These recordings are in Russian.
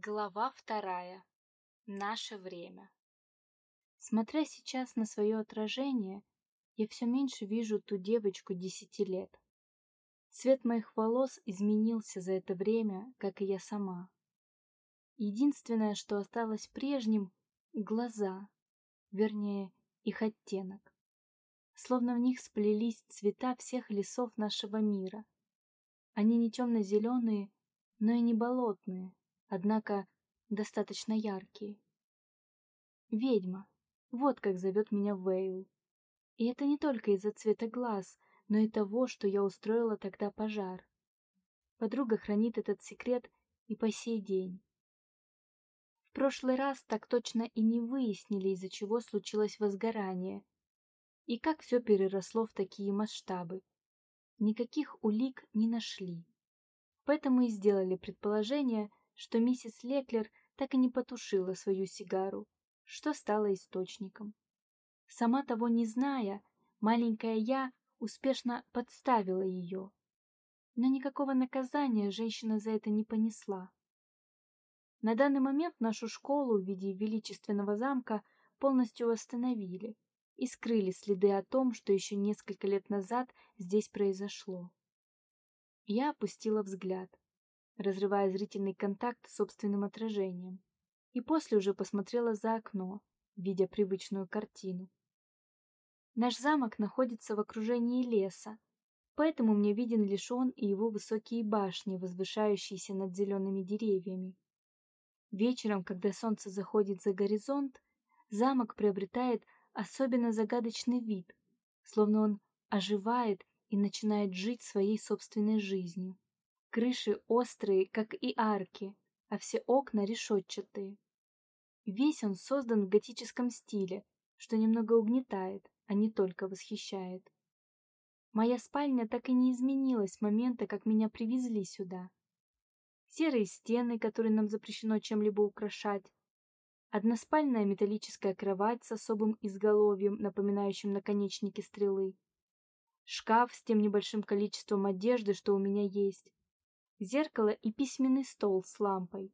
Глава вторая. Наше время. Смотря сейчас на свое отражение, я все меньше вижу ту девочку десяти лет. Цвет моих волос изменился за это время, как и я сама. Единственное, что осталось прежним — глаза, вернее, их оттенок. Словно в них сплелись цвета всех лесов нашего мира. Они не темно-зеленые, но и не болотные, однако достаточно яркие. Ведьма. Вот как зовет меня Вейл. И это не только из-за цвета глаз, но и того, что я устроила тогда пожар. Подруга хранит этот секрет и по сей день. В прошлый раз так точно и не выяснили, из-за чего случилось возгорание, и как все переросло в такие масштабы. Никаких улик не нашли. Поэтому и сделали предположение, что миссис Леклер так и не потушила свою сигару, что стало источником. Сама того не зная, маленькая я успешно подставила ее. Но никакого наказания женщина за это не понесла. На данный момент нашу школу в виде величественного замка полностью восстановили и скрыли следы о том, что еще несколько лет назад здесь произошло. Я опустила взгляд разрывая зрительный контакт с собственным отражением. И после уже посмотрела за окно, видя привычную картину. Наш замок находится в окружении леса, поэтому мне виден лишь он и его высокие башни, возвышающиеся над зелеными деревьями. Вечером, когда солнце заходит за горизонт, замок приобретает особенно загадочный вид, словно он оживает и начинает жить своей собственной жизнью. Крыши острые, как и арки, а все окна решетчатые. Весь он создан в готическом стиле, что немного угнетает, а не только восхищает. Моя спальня так и не изменилась с момента, как меня привезли сюда. Серые стены, которые нам запрещено чем-либо украшать, односпальная металлическая кровать с особым изголовьем, напоминающим наконечники стрелы, шкаф с тем небольшим количеством одежды, что у меня есть, зеркало и письменный стол с лампой.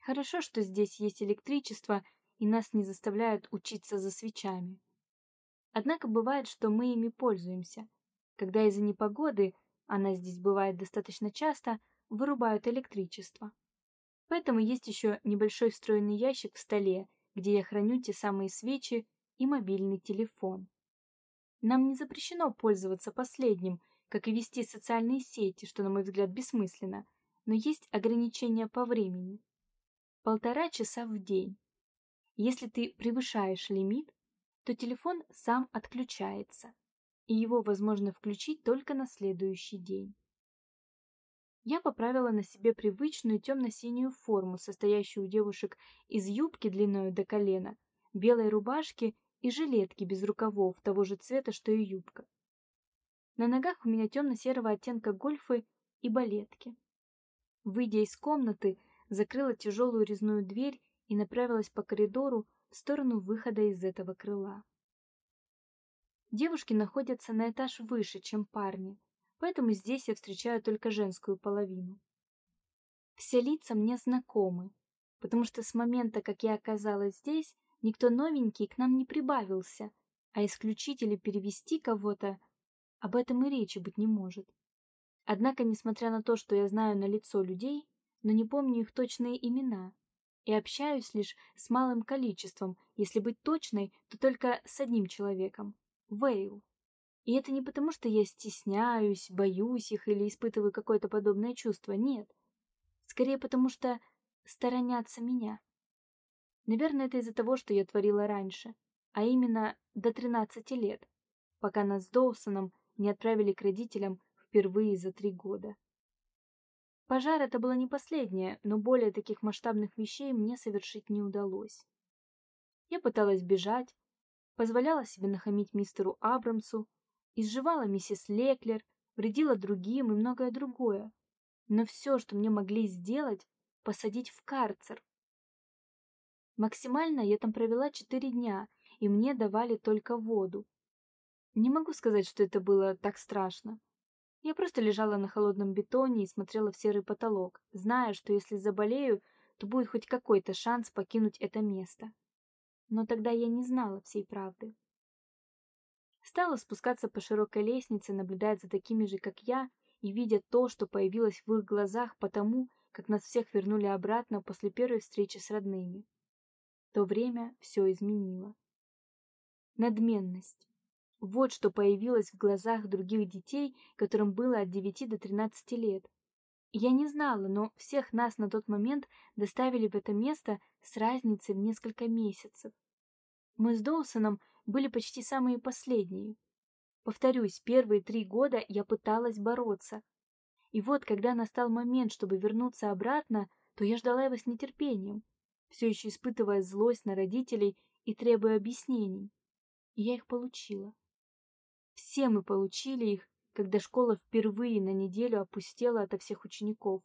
Хорошо, что здесь есть электричество, и нас не заставляют учиться за свечами. Однако бывает, что мы ими пользуемся, когда из-за непогоды, она здесь бывает достаточно часто, вырубают электричество. Поэтому есть еще небольшой встроенный ящик в столе, где я храню те самые свечи и мобильный телефон. Нам не запрещено пользоваться последним, как и вести социальные сети, что, на мой взгляд, бессмысленно, но есть ограничения по времени. Полтора часа в день. Если ты превышаешь лимит, то телефон сам отключается, и его возможно включить только на следующий день. Я поправила на себе привычную темно-синюю форму, состоящую у девушек из юбки длиной до колена, белой рубашки и жилетки без рукавов того же цвета, что и юбка. На ногах у меня темно-серого оттенка гольфы и балетки. Выйдя из комнаты, закрыла тяжелую резную дверь и направилась по коридору в сторону выхода из этого крыла. Девушки находятся на этаж выше, чем парни, поэтому здесь я встречаю только женскую половину. Все лица мне знакомы, потому что с момента, как я оказалась здесь, никто новенький к нам не прибавился, а исключить или перевести кого-то об этом и речи быть не может. Однако, несмотря на то, что я знаю на лицо людей, но не помню их точные имена, и общаюсь лишь с малым количеством, если быть точной, то только с одним человеком — Вейл. И это не потому, что я стесняюсь, боюсь их или испытываю какое-то подобное чувство, нет. Скорее потому, что сторонятся меня. Наверное, это из-за того, что я творила раньше, а именно до 13 лет, пока нас с Доусоном не отправили к родителям впервые за три года. Пожар это было не последнее, но более таких масштабных вещей мне совершить не удалось. Я пыталась бежать, позволяла себе нахамить мистеру Абрамсу, изживала миссис Леклер, вредила другим и многое другое. Но все, что мне могли сделать, посадить в карцер. Максимально я там провела четыре дня, и мне давали только воду. Не могу сказать, что это было так страшно. Я просто лежала на холодном бетоне и смотрела в серый потолок, зная, что если заболею, то будет хоть какой-то шанс покинуть это место. Но тогда я не знала всей правды. Стала спускаться по широкой лестнице, наблюдая за такими же, как я, и видя то, что появилось в их глазах потому, как нас всех вернули обратно после первой встречи с родными. То время все изменило. Надменность. Вот что появилось в глазах других детей, которым было от 9 до 13 лет. Я не знала, но всех нас на тот момент доставили в это место с разницей в несколько месяцев. Мы с Доусоном были почти самые последние. Повторюсь, первые три года я пыталась бороться. И вот, когда настал момент, чтобы вернуться обратно, то я ждала его с нетерпением, все еще испытывая злость на родителей и требуя объяснений. И я их получила. Все мы получили их, когда школа впервые на неделю опустела ото всех учеников.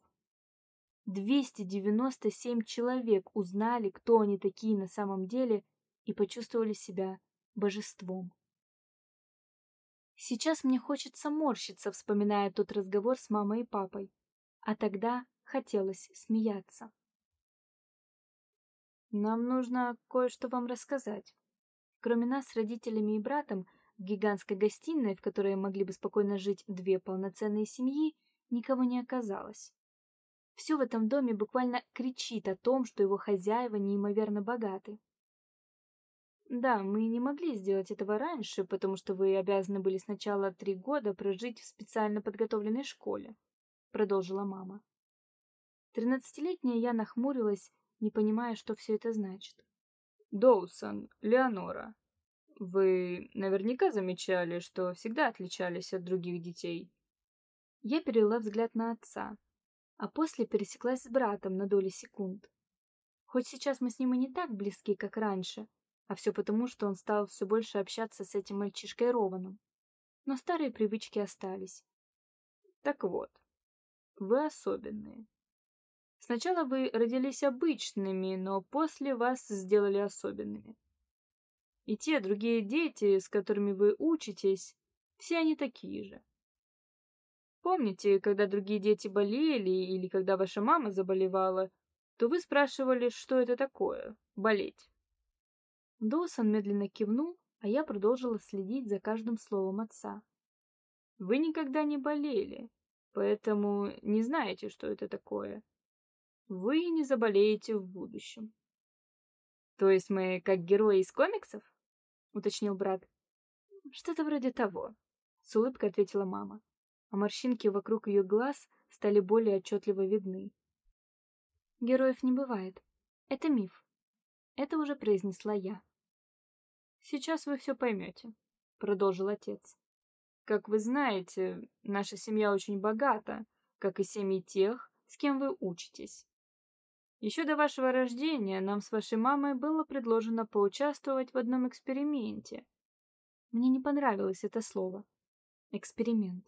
297 человек узнали, кто они такие на самом деле, и почувствовали себя божеством. Сейчас мне хочется морщиться, вспоминая тот разговор с мамой и папой, а тогда хотелось смеяться. Нам нужно кое-что вам рассказать. Кроме нас с родителями и братом, гигантской гостиной, в которой могли бы спокойно жить две полноценные семьи, никого не оказалось. Все в этом доме буквально кричит о том, что его хозяева неимоверно богаты. Да, мы не могли сделать этого раньше, потому что вы обязаны были сначала три года прожить в специально подготовленной школе, продолжила мама. Тринадцатилетняя я нахмурилась, не понимая, что все это значит. Доусон, Леонора, вы наверняка замечали, что всегда отличались от других детей. Я перевела взгляд на отца, а после пересеклась с братом на доли секунд. Хоть сейчас мы с ним и не так близки, как раньше, а все потому, что он стал все больше общаться с этим мальчишкой Рованом. Но старые привычки остались. Так вот, вы особенные. Сначала вы родились обычными, но после вас сделали особенными. И те другие дети, с которыми вы учитесь, все они такие же. Помните, когда другие дети болели или когда ваша мама заболевала, то вы спрашивали, что это такое — болеть. Доусон медленно кивнул, а я продолжила следить за каждым словом отца. Вы никогда не болели, поэтому не знаете, что это такое. Вы не заболеете в будущем. То есть мы как герои из комиксов? Уточнил брат. Что-то вроде того, с улыбкой ответила мама, а морщинки вокруг ее глаз стали более отчетливо видны. Героев не бывает. Это миф. Это уже произнесла я. Сейчас вы все поймете, продолжил отец. Как вы знаете, наша семья очень богата, как и семьи тех, с кем вы учитесь. Еще до вашего рождения нам с вашей мамой было предложено поучаствовать в одном эксперименте. Мне не понравилось это слово. Эксперимент.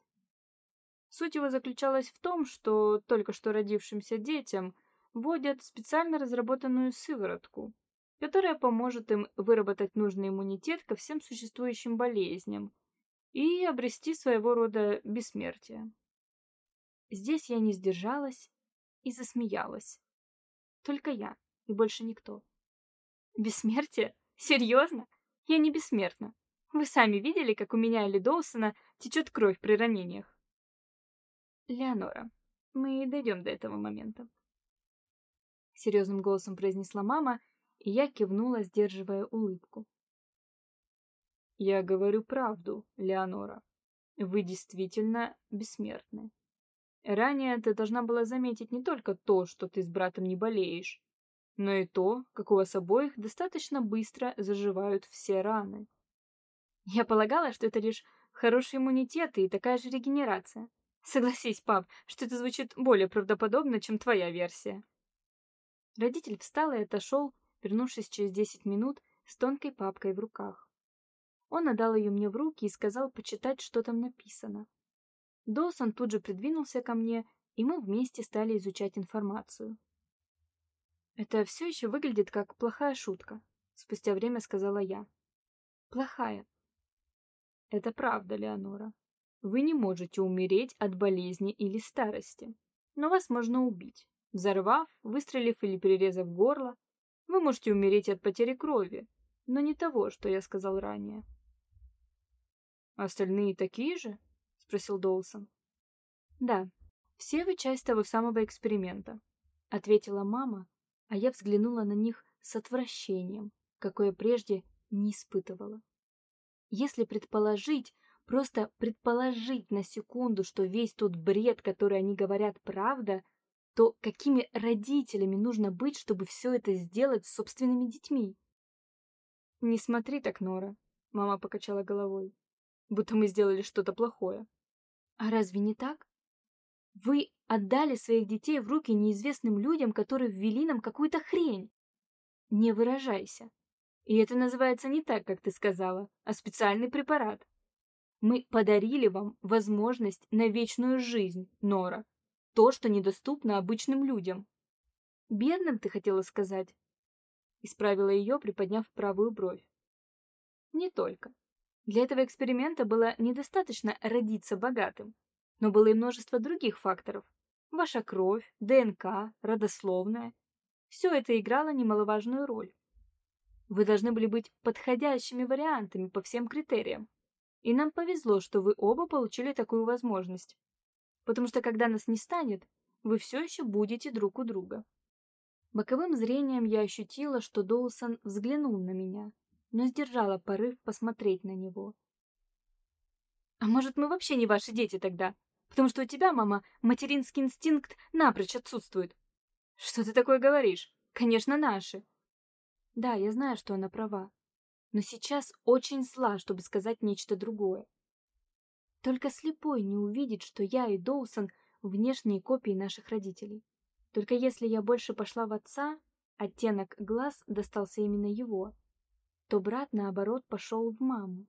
Суть его заключалась в том, что только что родившимся детям вводят специально разработанную сыворотку, которая поможет им выработать нужный иммунитет ко всем существующим болезням и обрести своего рода бессмертие. Здесь я не сдержалась и засмеялась. Только я и больше никто. Бессмертие? Серьезно? Я не бессмертна. Вы сами видели, как у меня или Доусона течет кровь при ранениях. Леонора, мы дойдем до этого момента. Серьезным голосом произнесла мама, и я кивнула, сдерживая улыбку. Я говорю правду, Леонора. Вы действительно бессмертны. Ранее ты должна была заметить не только то, что ты с братом не болеешь, но и то, как у вас обоих достаточно быстро заживают все раны. Я полагала, что это лишь хороший иммунитет и такая же регенерация. Согласись, пап, что это звучит более правдоподобно, чем твоя версия. Родитель встал и отошел, вернувшись через десять минут с тонкой папкой в руках. Он отдал ее мне в руки и сказал почитать, что там написано. Доусон тут же придвинулся ко мне, и мы вместе стали изучать информацию. «Это все еще выглядит как плохая шутка», — спустя время сказала я. «Плохая». «Это правда, Леонора. Вы не можете умереть от болезни или старости, но вас можно убить, взорвав, выстрелив или перерезав горло. Вы можете умереть от потери крови, но не того, что я сказал ранее. «Остальные такие же?» — спросил Доусон. «Да, все вы часть того самого эксперимента», — ответила мама, а я взглянула на них с отвращением, какое прежде не испытывала. Если предположить, просто предположить на секунду, что весь тот бред, который они говорят, правда, то какими родителями нужно быть, чтобы все это сделать с собственными детьми? «Не смотри так, Нора», — мама покачала головой будто мы сделали что-то плохое. А разве не так? Вы отдали своих детей в руки неизвестным людям, которые ввели нам какую-то хрень. Не выражайся. И это называется не так, как ты сказала, а специальный препарат. Мы подарили вам возможность на вечную жизнь, Нора. То, что недоступно обычным людям. Бедным, ты хотела сказать? Исправила ее, приподняв правую бровь. Не только. Для этого эксперимента было недостаточно родиться богатым, но было и множество других факторов. Ваша кровь, ДНК, родословная. Все это играло немаловажную роль. Вы должны были быть подходящими вариантами по всем критериям. И нам повезло, что вы оба получили такую возможность. Потому что когда нас не станет, вы все еще будете друг у друга. Боковым зрением я ощутила, что Доусон взглянул на меня, но сдержала порыв посмотреть на него. «А может, мы вообще не ваши дети тогда? Потому что у тебя, мама, материнский инстинкт напрочь отсутствует». «Что ты такое говоришь? Конечно, наши». Да, я знаю, что она права. Но сейчас очень зла, чтобы сказать нечто другое. Только слепой не увидит, что я и Доусон — внешние копии наших родителей. Только если я больше пошла в отца, оттенок глаз достался именно его то брат, наоборот, пошел в маму.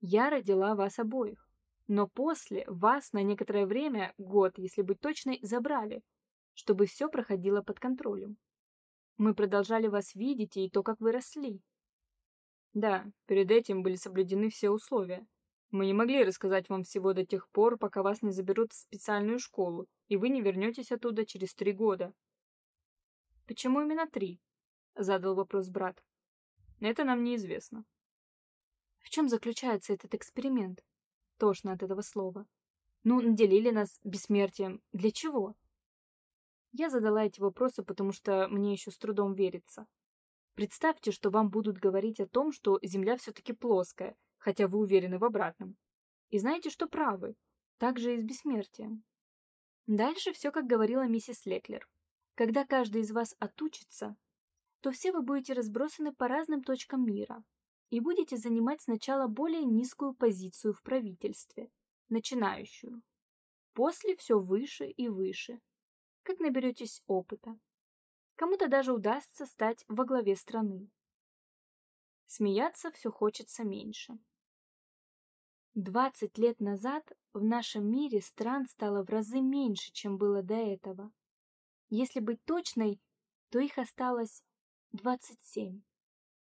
Я родила вас обоих, но после вас на некоторое время, год, если быть точной, забрали, чтобы все проходило под контролем. Мы продолжали вас видеть и то, как вы росли. Да, перед этим были соблюдены все условия. Мы не могли рассказать вам всего до тех пор, пока вас не заберут в специальную школу, и вы не вернетесь оттуда через три года. Почему именно три? Задал вопрос брат. Это нам неизвестно. В чем заключается этот эксперимент? Тошно от этого слова. Ну, наделили нас бессмертием. Для чего? Я задала эти вопросы, потому что мне еще с трудом верится. Представьте, что вам будут говорить о том, что Земля все-таки плоская, хотя вы уверены в обратном. И знаете, что правы. Так же и с бессмертием. Дальше все, как говорила миссис Леклер. Когда каждый из вас отучится, то все вы будете разбросаны по разным точкам мира и будете занимать сначала более низкую позицию в правительстве, начинающую. После все выше и выше, как наберетесь опыта. Кому-то даже удастся стать во главе страны. Смеяться все хочется меньше. Двадцать лет назад в нашем мире стран стало в разы меньше, чем было до этого. Если быть точной, то их осталось 27.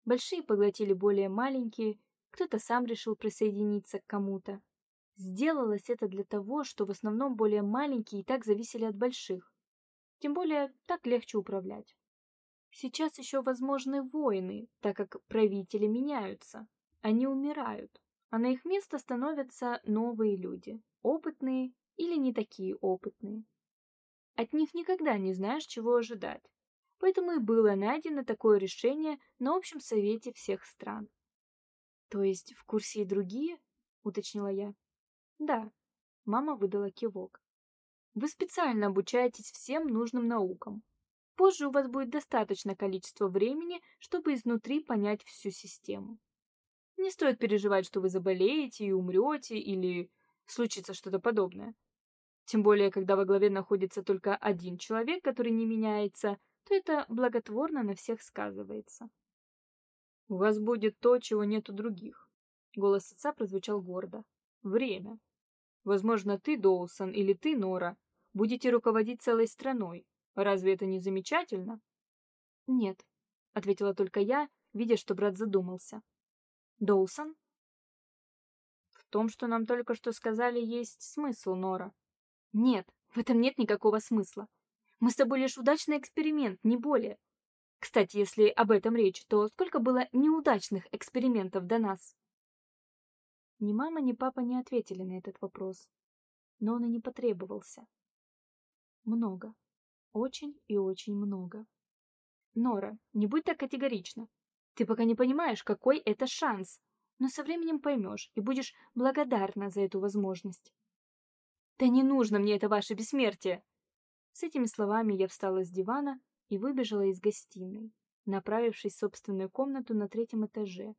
Большие поглотили более маленькие, кто-то сам решил присоединиться к кому-то. Сделалось это для того, что в основном более маленькие и так зависели от больших. Тем более, так легче управлять. Сейчас еще возможны войны, так как правители меняются. Они умирают, а на их место становятся новые люди, опытные или не такие опытные. От них никогда не знаешь, чего ожидать поэтому и было найдено такое решение на общем совете всех стран. То есть в курсе и другие? уточнила я. Да, мама выдала кивок. Вы специально обучаетесь всем нужным наукам. Позже у вас будет достаточно количества времени, чтобы изнутри понять всю систему. Не стоит переживать, что вы заболеете и умрете или случится что-то подобное. Тем более, когда во главе находится только один человек, который не меняется, то это благотворно на всех сказывается. «У вас будет то, чего нет у других», — голос отца прозвучал гордо. «Время. Возможно, ты, Доусон, или ты, Нора, будете руководить целой страной. Разве это не замечательно?» «Нет», — ответила только я, видя, что брат задумался. «Доусон?» «В том, что нам только что сказали, есть смысл, Нора. Нет, в этом нет никакого смысла. Мы с тобой лишь удачный эксперимент, не более. Кстати, если об этом речь, то сколько было неудачных экспериментов до нас? Ни мама, ни папа не ответили на этот вопрос. Но он и не потребовался. Много. Очень и очень много. Нора, не будь так категорична. Ты пока не понимаешь, какой это шанс, но со временем поймешь и будешь благодарна за эту возможность. Да не нужно мне это ваше бессмертие! С этими словами я встала с дивана и выбежала из гостиной, направившись в собственную комнату на третьем этаже,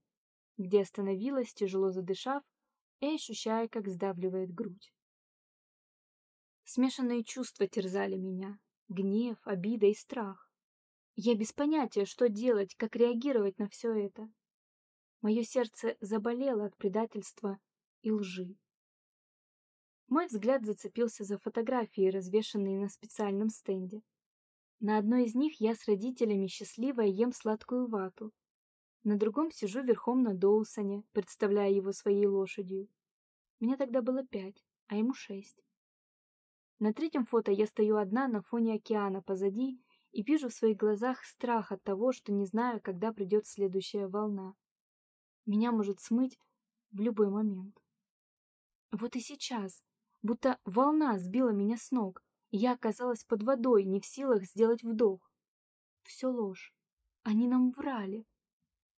где остановилась, тяжело задышав и ощущая, как сдавливает грудь. Смешанные чувства терзали меня. Гнев, обида и страх. Я без понятия, что делать, как реагировать на все это. Мое сердце заболело от предательства и лжи. Мой взгляд зацепился за фотографии, развешанные на специальном стенде. На одной из них я с родителями счастливая ем сладкую вату. На другом сижу верхом на Доусоне, представляя его своей лошадью. Мне тогда было пять, а ему шесть. На третьем фото я стою одна на фоне океана позади и вижу в своих глазах страх от того, что не знаю, когда придет следующая волна. Меня может смыть в любой момент. Вот и сейчас, будто волна сбила меня с ног, и я оказалась под водой, не в силах сделать вдох. Все ложь. Они нам врали.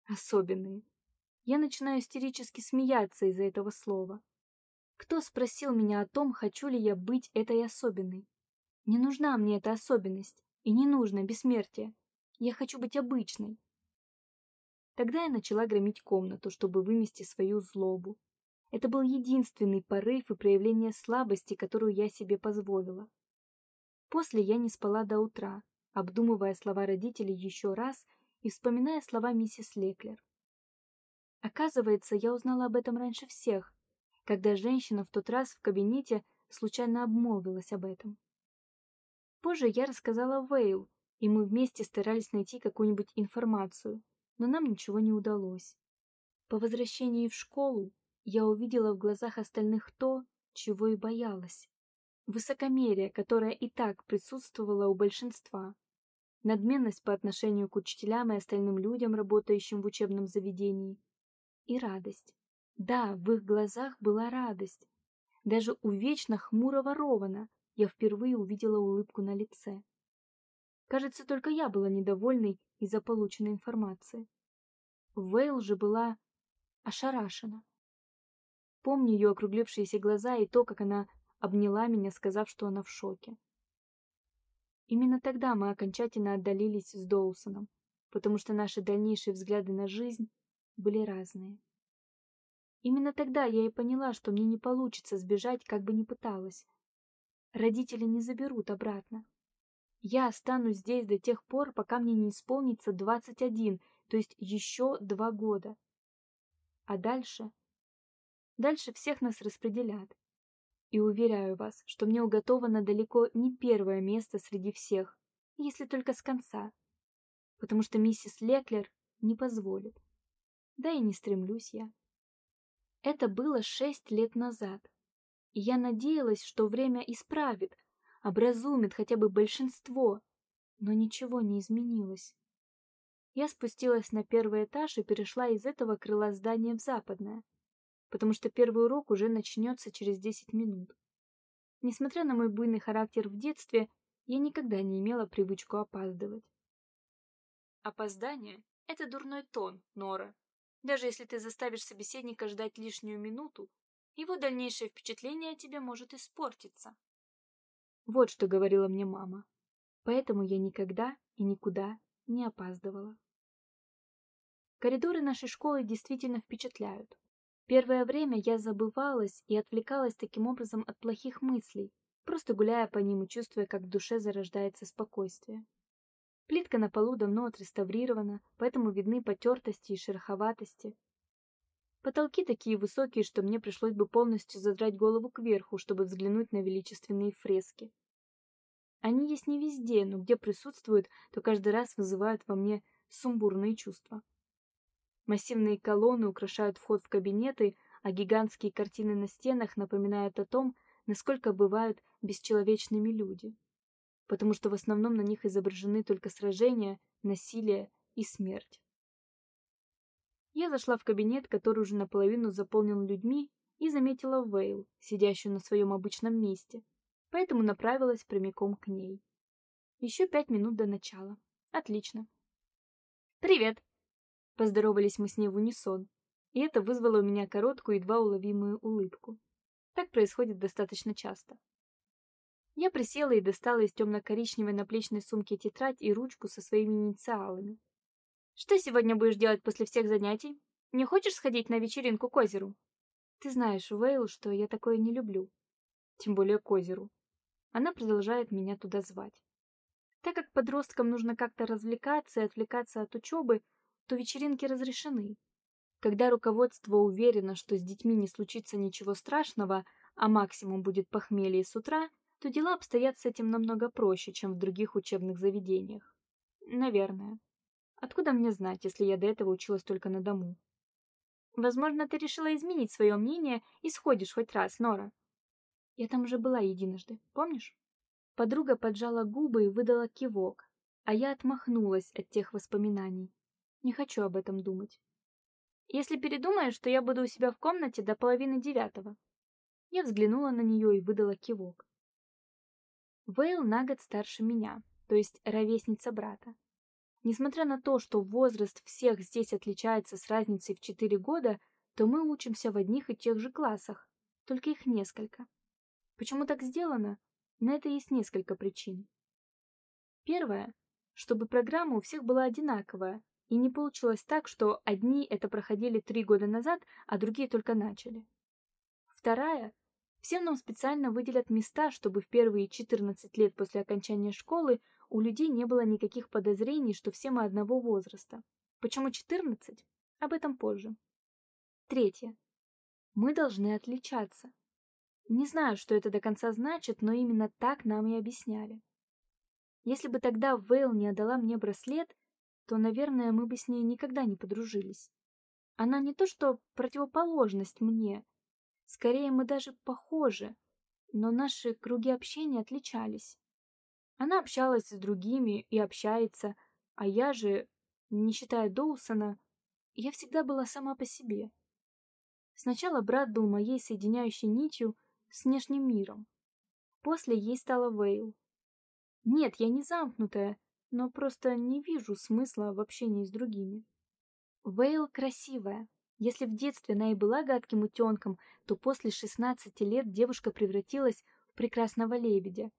Особенные. Я начинаю истерически смеяться из-за этого слова. Кто спросил меня о том, хочу ли я быть этой особенной? Не нужна мне эта особенность, и не нужно бессмертие. Я хочу быть обычной. Тогда я начала громить комнату, чтобы вымести свою злобу. Это был единственный порыв и проявление слабости, которую я себе позволила. После я не спала до утра, обдумывая слова родителей еще раз и вспоминая слова миссис Леклер. Оказывается, я узнала об этом раньше всех, когда женщина в тот раз в кабинете случайно обмолвилась об этом. Позже я рассказала Вейл, и мы вместе старались найти какую-нибудь информацию, но нам ничего не удалось. По возвращении в школу я увидела в глазах остальных то, чего и боялась высокомерие, которое и так присутствовало у большинства, надменность по отношению к учителям и остальным людям, работающим в учебном заведении, и радость. Да, в их глазах была радость. Даже у вечно хмурого Рована я впервые увидела улыбку на лице. Кажется, только я была недовольной из-за полученной информации. Вейл же была ошарашена. Помню ее округлившиеся глаза и то, как она обняла меня, сказав, что она в шоке. Именно тогда мы окончательно отдалились с Доусоном, потому что наши дальнейшие взгляды на жизнь были разные. Именно тогда я и поняла, что мне не получится сбежать, как бы ни пыталась. Родители не заберут обратно. Я останусь здесь до тех пор, пока мне не исполнится 21, то есть еще два года. А дальше? Дальше всех нас распределят. И уверяю вас, что мне уготовано далеко не первое место среди всех, если только с конца. Потому что миссис Леклер не позволит. Да и не стремлюсь я. Это было шесть лет назад. И я надеялась, что время исправит, образумит хотя бы большинство. Но ничего не изменилось. Я спустилась на первый этаж и перешла из этого крыла здания в западное потому что первый урок уже начнется через 10 минут. Несмотря на мой буйный характер в детстве, я никогда не имела привычку опаздывать. Опоздание — это дурной тон, Нора. Даже если ты заставишь собеседника ждать лишнюю минуту, его дальнейшее впечатление о тебе может испортиться. Вот что говорила мне мама. Поэтому я никогда и никуда не опаздывала. Коридоры нашей школы действительно впечатляют. Первое время я забывалась и отвлекалась таким образом от плохих мыслей, просто гуляя по ним и чувствуя, как в душе зарождается спокойствие. Плитка на полу давно отреставрирована, поэтому видны потертости и шероховатости. Потолки такие высокие, что мне пришлось бы полностью задрать голову кверху, чтобы взглянуть на величественные фрески. Они есть не везде, но где присутствуют, то каждый раз вызывают во мне сумбурные чувства. Массивные колонны украшают вход в кабинеты, а гигантские картины на стенах напоминают о том, насколько бывают бесчеловечными люди. Потому что в основном на них изображены только сражения, насилие и смерть. Я зашла в кабинет, который уже наполовину заполнен людьми, и заметила Вейл, сидящую на своем обычном месте, поэтому направилась прямиком к ней. Еще пять минут до начала. Отлично. «Привет!» Поздоровались мы с ней в унисон, и это вызвало у меня короткую, едва уловимую улыбку. Так происходит достаточно часто. Я присела и достала из темно-коричневой наплечной сумки тетрадь и ручку со своими инициалами. «Что сегодня будешь делать после всех занятий? Не хочешь сходить на вечеринку к озеру?» «Ты знаешь, Вейл, что я такое не люблю. Тем более к озеру. Она продолжает меня туда звать. Так как подросткам нужно как-то развлекаться и отвлекаться от учебы, то вечеринки разрешены. Когда руководство уверено, что с детьми не случится ничего страшного, а максимум будет похмелье с утра, то дела обстоят с этим намного проще, чем в других учебных заведениях. Наверное. Откуда мне знать, если я до этого училась только на дому? Возможно, ты решила изменить свое мнение и сходишь хоть раз, Нора. Я там уже была единожды, помнишь? Подруга поджала губы и выдала кивок, а я отмахнулась от тех воспоминаний. Не хочу об этом думать. Если передумаешь, то я буду у себя в комнате до половины девятого. Я взглянула на нее и выдала кивок. Вейл на год старше меня, то есть ровесница брата. Несмотря на то, что возраст всех здесь отличается с разницей в четыре года, то мы учимся в одних и тех же классах, только их несколько. Почему так сделано? На это есть несколько причин. Первое, чтобы программа у всех была одинаковая, и не получилось так, что одни это проходили три года назад, а другие только начали. Вторая. Всем нам специально выделят места, чтобы в первые 14 лет после окончания школы у людей не было никаких подозрений, что все мы одного возраста. Почему 14? Об этом позже. Третье. Мы должны отличаться. Не знаю, что это до конца значит, но именно так нам и объясняли. Если бы тогда Вейл не отдала мне браслет, то, наверное, мы бы с ней никогда не подружились. Она не то что противоположность мне, скорее мы даже похожи, но наши круги общения отличались. Она общалась с другими и общается, а я же, не считая Доусона, я всегда была сама по себе. Сначала брат был моей соединяющей нитью с внешним миром. После ей стала Вейл. Нет, я не замкнутая, но просто не вижу смысла в общении с другими. Вейл красивая. Если в детстве она и была гадким утенком, то после 16 лет девушка превратилась в прекрасного лебедя.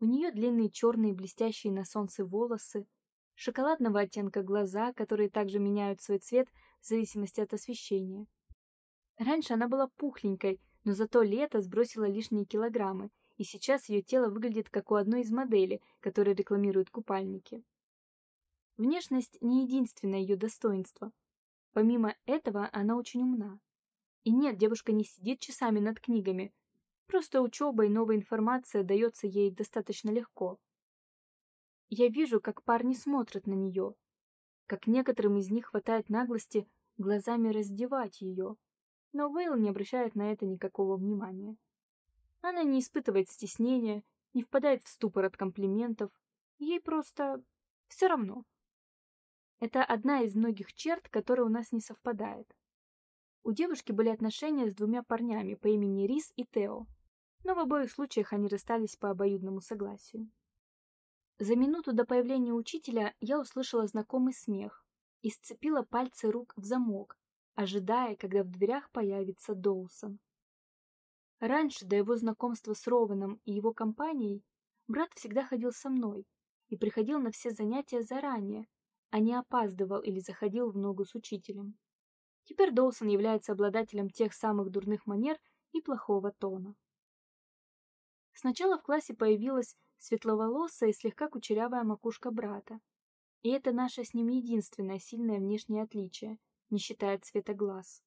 У нее длинные черные блестящие на солнце волосы, шоколадного оттенка глаза, которые также меняют свой цвет в зависимости от освещения. Раньше она была пухленькой, но зато лето сбросила лишние килограммы и сейчас ее тело выглядит как у одной из моделей, которые рекламируют купальники. Внешность не единственное ее достоинство. Помимо этого, она очень умна. И нет, девушка не сидит часами над книгами. Просто учеба и новая информация дается ей достаточно легко. Я вижу, как парни смотрят на нее, как некоторым из них хватает наглости глазами раздевать ее, но Вейл не обращает на это никакого внимания. Она не испытывает стеснения, не впадает в ступор от комплиментов. Ей просто все равно. Это одна из многих черт, которые у нас не совпадает. У девушки были отношения с двумя парнями по имени Рис и Тео, но в обоих случаях они расстались по обоюдному согласию. За минуту до появления учителя я услышала знакомый смех и сцепила пальцы рук в замок, ожидая, когда в дверях появится Доусон. Раньше, до его знакомства с Рованом и его компанией, брат всегда ходил со мной и приходил на все занятия заранее, а не опаздывал или заходил в ногу с учителем. Теперь Доусон является обладателем тех самых дурных манер и плохого тона. Сначала в классе появилась светловолосая и слегка кучерявая макушка брата. И это наше с ним единственное сильное внешнее отличие, не считая цвета глаз.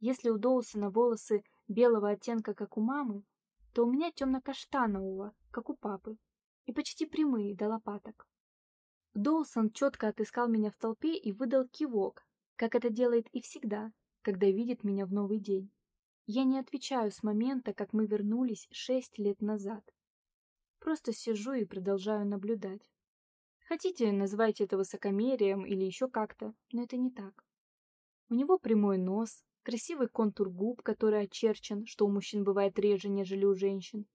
Если у Доусона волосы белого оттенка, как у мамы, то у меня темно-каштанового, как у папы, и почти прямые до лопаток. Доусон четко отыскал меня в толпе и выдал кивок, как это делает и всегда, когда видит меня в новый день. Я не отвечаю с момента, как мы вернулись шесть лет назад. Просто сижу и продолжаю наблюдать. Хотите, называйте это высокомерием или еще как-то, но это не так. У него прямой нос, красивый контур губ, который очерчен, что у мужчин бывает реже, нежели у женщин,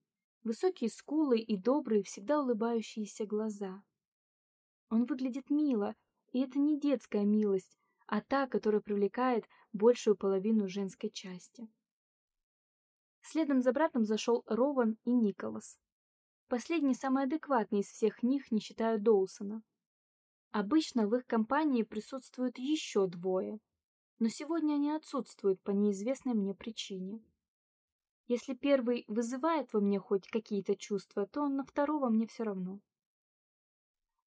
высокие скулы и добрые, всегда улыбающиеся глаза. Он выглядит мило, и это не детская милость, а та, которая привлекает большую половину женской части. Следом за братом зашел Рован и Николас. Последний самый адекватный из всех них, не считая Доусона. Обычно в их компании присутствуют еще двое, но сегодня они отсутствуют по неизвестной мне причине. Если первый вызывает во мне хоть какие-то чувства, то на второго мне все равно.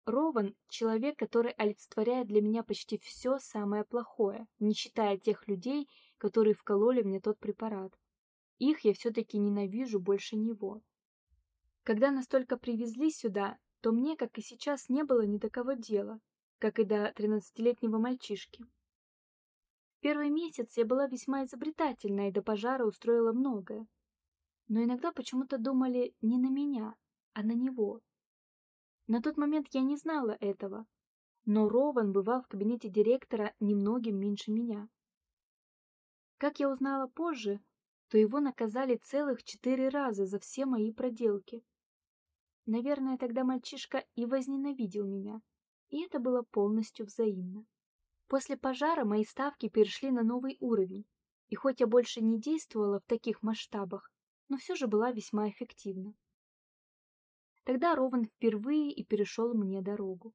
Рован — человек, который олицетворяет для меня почти все самое плохое, не считая тех людей, которые вкололи мне тот препарат. Их я все-таки ненавижу больше него. Когда нас только привезли сюда, то мне, как и сейчас, не было ни до кого дела, как и до тринадцатилетнего мальчишки. Первый месяц я была весьма изобретательна и до пожара устроила многое. Но иногда почему-то думали не на меня, а на него. На тот момент я не знала этого, но Рован бывал в кабинете директора немногим меньше меня. Как я узнала позже, то его наказали целых четыре раза за все мои проделки. Наверное, тогда мальчишка и возненавидел меня, и это было полностью взаимно. После пожара мои ставки перешли на новый уровень, и хоть я больше не действовала в таких масштабах, но все же была весьма эффективна. Тогда Рован впервые и перешел мне дорогу.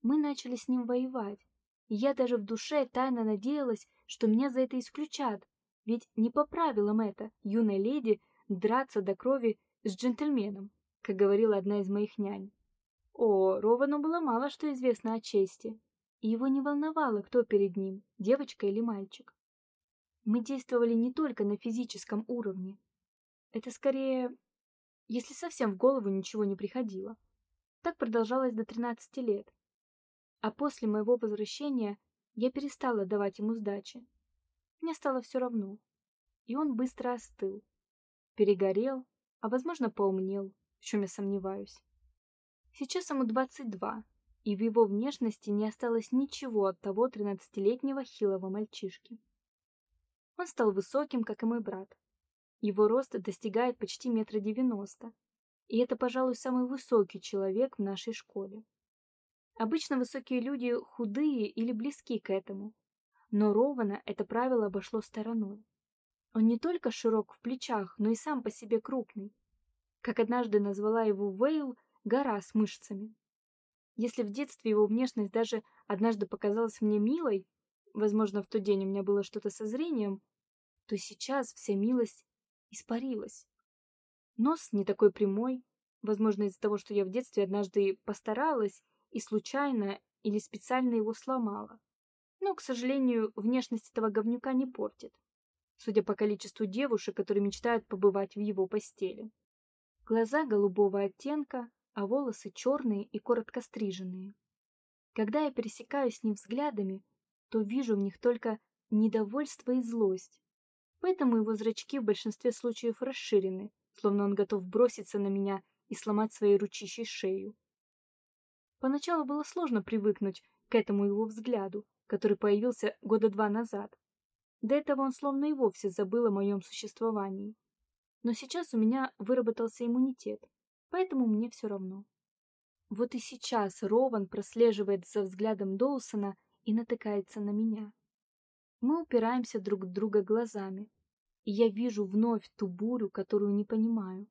Мы начали с ним воевать, и я даже в душе тайно надеялась, что меня за это исключат, ведь не по правилам это, юной леди, драться до крови с джентльменом, как говорила одна из моих нянь. О, Ровану было мало что известно о чести, его не волновало, кто перед ним, девочка или мальчик. Мы действовали не только на физическом уровне. Это скорее, если совсем в голову ничего не приходило. Так продолжалось до 13 лет. А после моего возвращения я перестала давать ему сдачи. Мне стало все равно. И он быстро остыл. Перегорел, а, возможно, поумнел, в чем я сомневаюсь. Сейчас ему 22, и в его внешности не осталось ничего от того тринадцатилетнего хилого мальчишки. Он стал высоким, как и мой брат. Его рост достигает почти метра девяносто, и это, пожалуй, самый высокий человек в нашей школе. Обычно высокие люди худые или близки к этому, но Рована это правило обошло стороной. Он не только широк в плечах, но и сам по себе крупный. Как однажды назвала его Вейл, гора с мышцами. Если в детстве его внешность даже однажды показалась мне милой, возможно, в тот день у меня было что-то со зрением, то сейчас вся милость испарилась. Нос не такой прямой, возможно, из-за того, что я в детстве однажды постаралась и случайно или специально его сломала. Но, к сожалению, внешность этого говнюка не портит, судя по количеству девушек, которые мечтают побывать в его постели. Глаза голубого оттенка, а волосы черные и коротко стриженные. Когда я пересекаюсь с ним взглядами, то вижу в них только недовольство и злость. Поэтому его зрачки в большинстве случаев расширены, словно он готов броситься на меня и сломать своей ручищей шею. Поначалу было сложно привыкнуть к этому его взгляду, который появился года два назад. До этого он словно и вовсе забыл о моем существовании. Но сейчас у меня выработался иммунитет, поэтому мне все равно. Вот и сейчас Рован прослеживает за взглядом Доусона и натыкается на меня. Мы упираемся друг в друга глазами, и я вижу вновь ту бурю, которую не понимаю.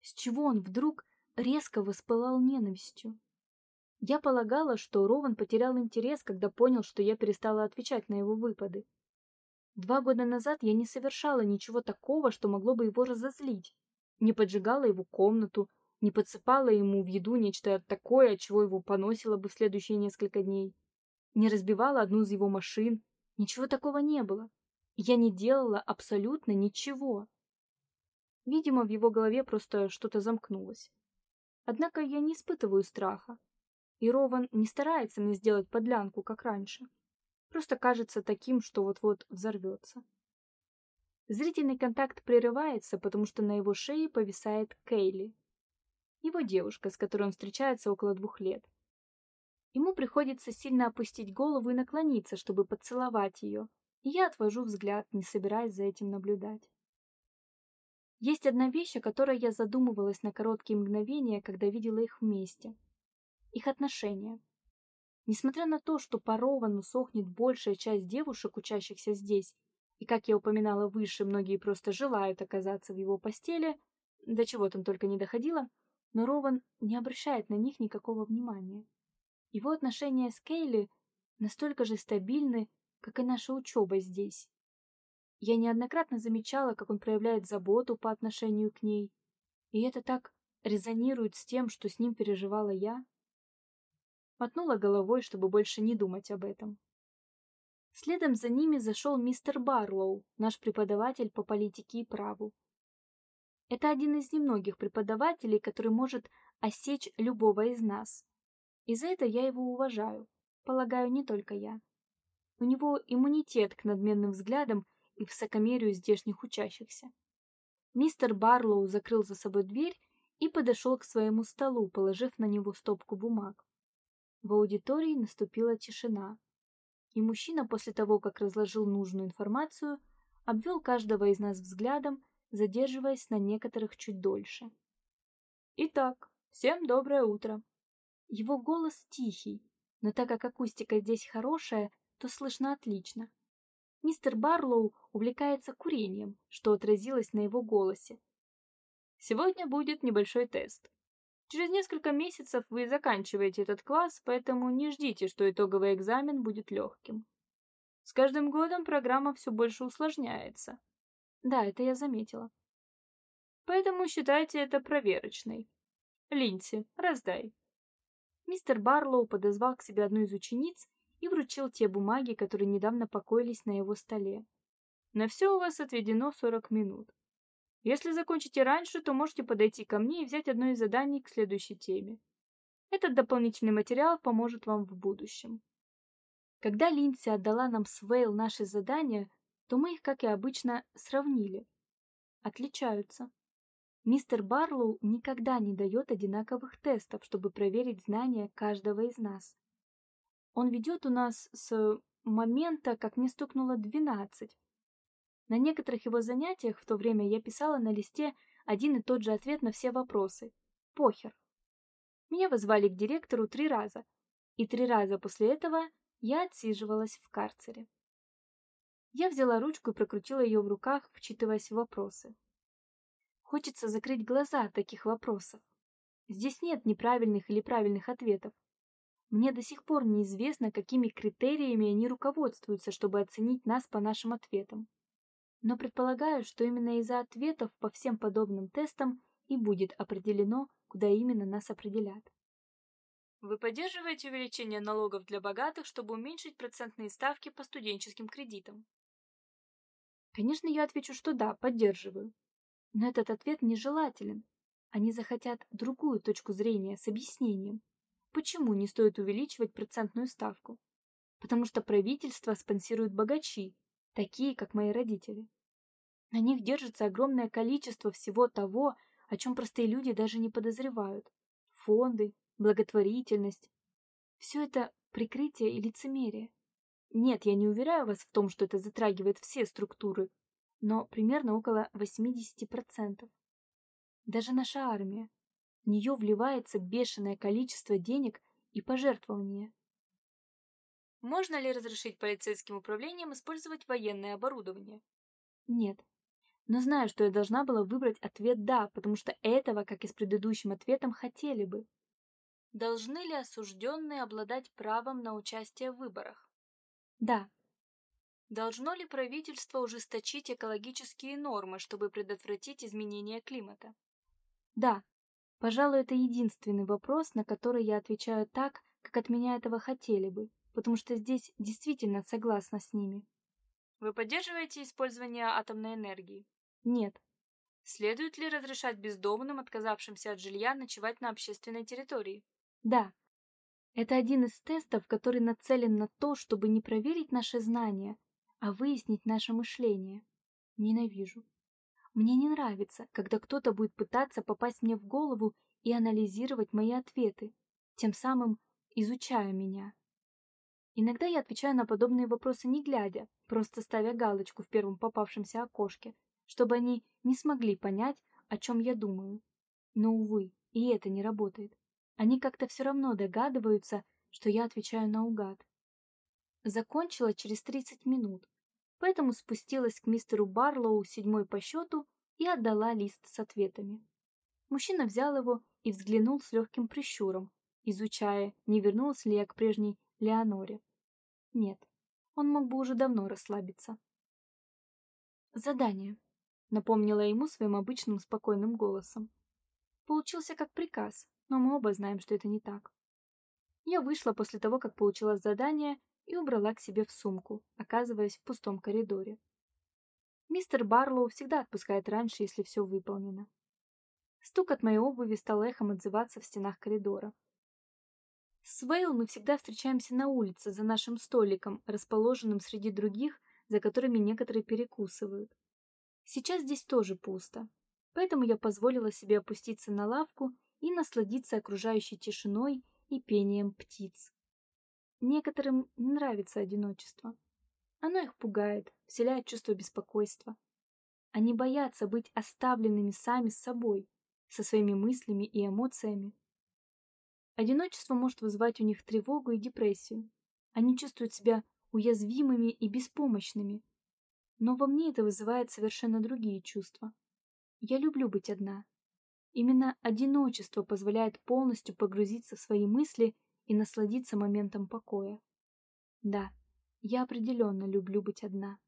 С чего он вдруг резко воспылал ненавистью? Я полагала, что Рован потерял интерес, когда понял, что я перестала отвечать на его выпады. Два года назад я не совершала ничего такого, что могло бы его разозлить. Не поджигала его комнату, не подсыпала ему в еду нечто такое, от чего его поносило бы в следующие несколько дней. Не разбивала одну из его машин. Ничего такого не было. Я не делала абсолютно ничего. Видимо, в его голове просто что-то замкнулось. Однако я не испытываю страха и Рован не старается мне сделать подлянку, как раньше. Просто кажется таким, что вот-вот взорвется. Зрительный контакт прерывается, потому что на его шее повисает Кейли, его девушка, с которой он встречается около двух лет. Ему приходится сильно опустить голову и наклониться, чтобы поцеловать ее, и я отвожу взгляд, не собираясь за этим наблюдать. Есть одна вещь, о которой я задумывалась на короткие мгновения, когда видела их вместе. Их отношения. Несмотря на то, что по сохнет большая часть девушек, учащихся здесь, и, как я упоминала выше, многие просто желают оказаться в его постели, до чего там только не доходило, но Рован не обращает на них никакого внимания. Его отношения с Кейли настолько же стабильны, как и наша учеба здесь. Я неоднократно замечала, как он проявляет заботу по отношению к ней, и это так резонирует с тем, что с ним переживала я. Мотнула головой, чтобы больше не думать об этом. Следом за ними зашел мистер Барлоу, наш преподаватель по политике и праву. Это один из немногих преподавателей, который может осечь любого из нас. И за это я его уважаю. Полагаю, не только я. У него иммунитет к надменным взглядам и высокомерию здешних учащихся. Мистер Барлоу закрыл за собой дверь и подошел к своему столу, положив на него стопку бумаг. В аудитории наступила тишина, и мужчина после того, как разложил нужную информацию, обвел каждого из нас взглядом, задерживаясь на некоторых чуть дольше. «Итак, всем доброе утро!» Его голос тихий, но так как акустика здесь хорошая, то слышно отлично. Мистер Барлоу увлекается курением, что отразилось на его голосе. Сегодня будет небольшой тест. Через несколько месяцев вы заканчиваете этот класс, поэтому не ждите, что итоговый экзамен будет легким. С каждым годом программа все больше усложняется. Да, это я заметила. Поэтому считайте это проверочной. Линси, раздай. Мистер Барлоу подозвал к себе одну из учениц и вручил те бумаги, которые недавно покоились на его столе. На все у вас отведено 40 минут. Если закончите раньше, то можете подойти ко мне и взять одно из заданий к следующей теме. Этот дополнительный материал поможет вам в будущем. Когда Линдси отдала нам с Вейл наши задания, то мы их, как и обычно, сравнили. Отличаются. Мистер Барлоу никогда не дает одинаковых тестов, чтобы проверить знания каждого из нас. Он ведет у нас с момента, как мне стукнуло двенадцать. На некоторых его занятиях в то время я писала на листе один и тот же ответ на все вопросы. Похер. Меня вызвали к директору три раза, и три раза после этого я отсиживалась в карцере. Я взяла ручку и прокрутила ее в руках, вчитываясь в вопросы. Хочется закрыть глаза от таких вопросов. Здесь нет неправильных или правильных ответов. Мне до сих пор неизвестно, какими критериями они руководствуются, чтобы оценить нас по нашим ответам. Но предполагаю, что именно из-за ответов по всем подобным тестам и будет определено, куда именно нас определят. Вы поддерживаете увеличение налогов для богатых, чтобы уменьшить процентные ставки по студенческим кредитам? Конечно, я отвечу, что да, поддерживаю. Но этот ответ нежелателен. Они захотят другую точку зрения с объяснением, Почему не стоит увеличивать процентную ставку? Потому что правительство спонсирует богачи, такие, как мои родители. На них держится огромное количество всего того, о чем простые люди даже не подозревают. Фонды, благотворительность. Все это прикрытие и лицемерие. Нет, я не уверяю вас в том, что это затрагивает все структуры, но примерно около 80%. Даже наша армия, в нее вливается бешеное количество денег и пожертвования. Можно ли разрешить полицейским управлениям использовать военное оборудование? Нет. Но знаю, что я должна была выбрать ответ «да», потому что этого, как и с предыдущим ответом, хотели бы. Должны ли осужденные обладать правом на участие в выборах? Да. Должно ли правительство ужесточить экологические нормы, чтобы предотвратить изменение климата? Да. Пожалуй, это единственный вопрос, на который я отвечаю так, как от меня этого хотели бы, потому что здесь действительно согласна с ними. Вы поддерживаете использование атомной энергии? Нет. Следует ли разрешать бездомным, отказавшимся от жилья, ночевать на общественной территории? Да. Это один из тестов, который нацелен на то, чтобы не проверить наши знания, а выяснить наше мышление. Ненавижу. Мне не нравится, когда кто-то будет пытаться попасть мне в голову и анализировать мои ответы, тем самым изучая меня. Иногда я отвечаю на подобные вопросы не глядя, просто ставя галочку в первом попавшемся окошке, чтобы они не смогли понять, о чем я думаю. Но, увы, и это не работает. Они как-то все равно догадываются, что я отвечаю наугад. Закончила через 30 минут, поэтому спустилась к мистеру Барлоу седьмой по счету и отдала лист с ответами. Мужчина взял его и взглянул с легким прищуром, изучая, не вернулась ли я к прежней Леоноре. Нет, он мог бы уже давно расслабиться. Задание напомнила ему своим обычным спокойным голосом. Получился как приказ, но мы оба знаем, что это не так. Я вышла после того, как получила задание, и убрала к себе в сумку, оказываясь в пустом коридоре. Мистер Барлоу всегда отпускает раньше, если все выполнено. Стук от моей обуви стал эхом отзываться в стенах коридора. С Вейл мы всегда встречаемся на улице за нашим столиком, расположенным среди других, за которыми некоторые перекусывают. Сейчас здесь тоже пусто, поэтому я позволила себе опуститься на лавку и насладиться окружающей тишиной и пением птиц. Некоторым не нравится одиночество. Оно их пугает, вселяет чувство беспокойства. Они боятся быть оставленными сами с собой, со своими мыслями и эмоциями. Одиночество может вызвать у них тревогу и депрессию. Они чувствуют себя уязвимыми и беспомощными, но во мне это вызывает совершенно другие чувства. Я люблю быть одна. Именно одиночество позволяет полностью погрузиться в свои мысли и насладиться моментом покоя. Да, я определенно люблю быть одна.